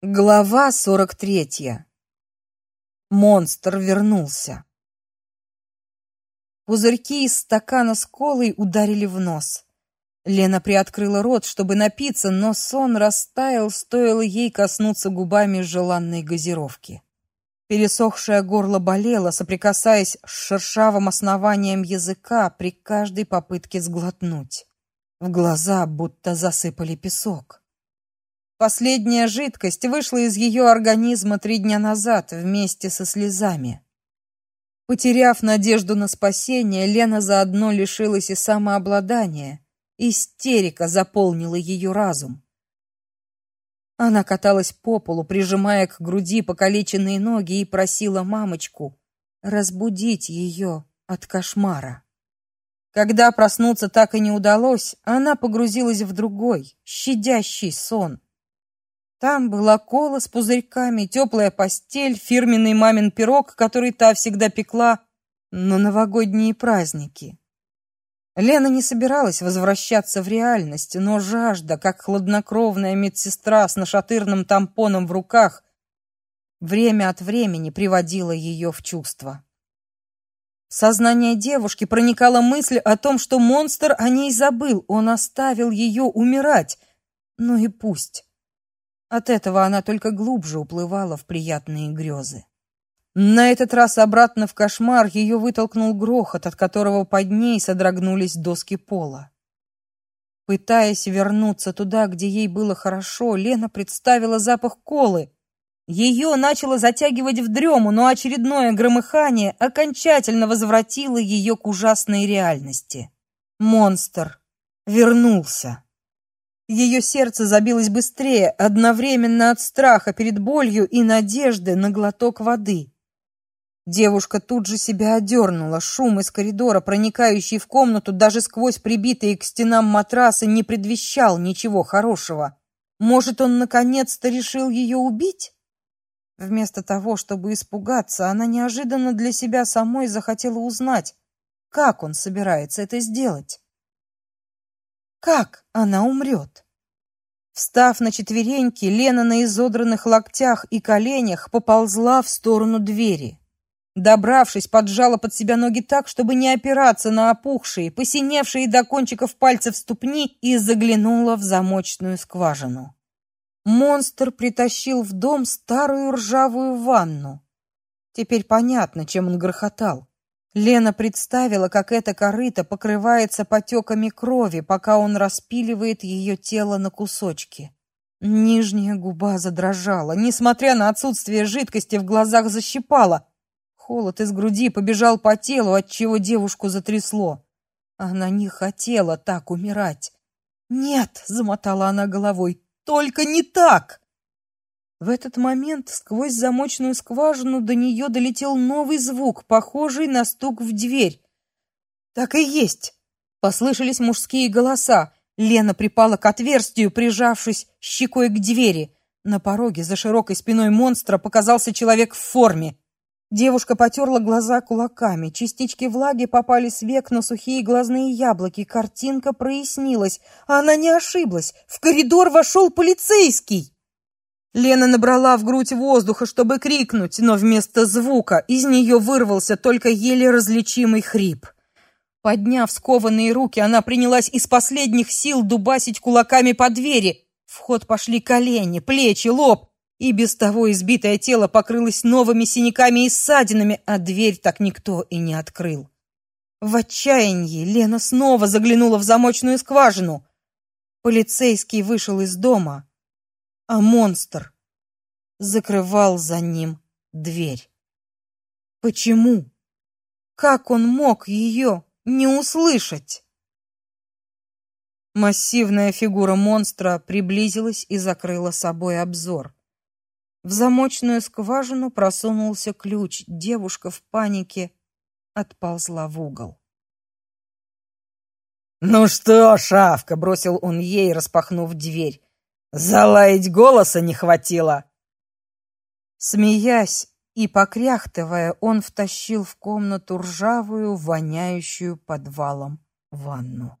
Глава 43. Монстр вернулся. Пузырьки из стакана с колой ударили в нос. Лена приоткрыла рот, чтобы напиться, но сон растаял, стоило ей коснуться губами желанной газировки. Пересохшее горло болело, соприкасаясь с шершавым основанием языка при каждой попытке сглотнуть. В глаза будто засыпали песок. Последняя жидкость вышла из ее организма три дня назад вместе со слезами. Потеряв надежду на спасение, Лена заодно лишилась и самообладания. Истерика заполнила ее разум. Она каталась по полу, прижимая к груди покалеченные ноги и просила мамочку разбудить ее от кошмара. Когда проснуться так и не удалось, она погрузилась в другой, щадящий сон. Там была кола с пузырьками, теплая постель, фирменный мамин пирог, который та всегда пекла на новогодние праздники. Лена не собиралась возвращаться в реальность, но жажда, как хладнокровная медсестра с нашатырным тампоном в руках, время от времени приводила ее в чувство. В сознание девушки проникала мысль о том, что монстр о ней забыл, он оставил ее умирать. Ну и пусть. От этого она только глубже уплывала в приятные грезы. На этот раз обратно в кошмар ее вытолкнул грохот, от которого под ней содрогнулись доски пола. Пытаясь вернуться туда, где ей было хорошо, Лена представила запах колы. Ее начало затягивать в дрему, но очередное громыхание окончательно возвратило ее к ужасной реальности. Монстр вернулся. Ее сердце забилось быстрее, одновременно от страха перед болью и надежды на глоток воды. Девушка тут же себя одернула. Шум из коридора, проникающий в комнату даже сквозь прибитые к стенам матрасы, не предвещал ничего хорошего. Может, он наконец-то решил ее убить? Вместо того, чтобы испугаться, она неожиданно для себя самой захотела узнать, как он собирается это сделать. Как она умрет? Встав на четвереньки, Лена на изодранных локтях и коленях поползла в сторону двери. Добравшись, поджала под себя ноги так, чтобы не опираться на опухшие, посиневшие до кончиков пальцев ступни и заглянула в замочную скважину. Монстр притащил в дом старую ржавую ванну. Теперь понятно, чем он грохотал. Лена представила, как эта корыта покрывается потеками крови, пока он распиливает ее тело на кусочки. Нижняя губа задрожала, несмотря на отсутствие жидкости в глазах защипала. Холод из груди побежал по телу, отчего девушку затрясло. Она не хотела так умирать. "Нет", замотала она головой. "Только не так!" В этот момент сквозь замочную скважину до нее долетел новый звук, похожий на стук в дверь. Так и есть. Послышались мужские голоса. Лена припала к отверстию, прижавшись щекой к двери. На пороге за широкой спиной монстра показался человек в форме. Девушка потерла глаза кулаками. Частички влаги попали с век на сухие глазные яблоки. Картинка прояснилась. Она не ошиблась. В коридор вошел полицейский. Лена набрала в грудь воздуха, чтобы крикнуть, но вместо звука из нее вырвался только еле различимый хрип. Подняв скованные руки, она принялась из последних сил дубасить кулаками по двери. В ход пошли колени, плечи, лоб, и без того избитое тело покрылось новыми синяками и ссадинами, а дверь так никто и не открыл. В отчаянии Лена снова заглянула в замочную скважину. Полицейский вышел из дома а монстр закрывал за ним дверь. Почему? Как он мог ее не услышать? Массивная фигура монстра приблизилась и закрыла собой обзор. В замочную скважину просунулся ключ. Девушка в панике отползла в угол. «Ну что, шавка!» — бросил он ей, распахнув дверь. Залаять голоса не хватило. Смеясь и покряхтывая, он втащил в комнату ржавую, воняющую подвалом ванну.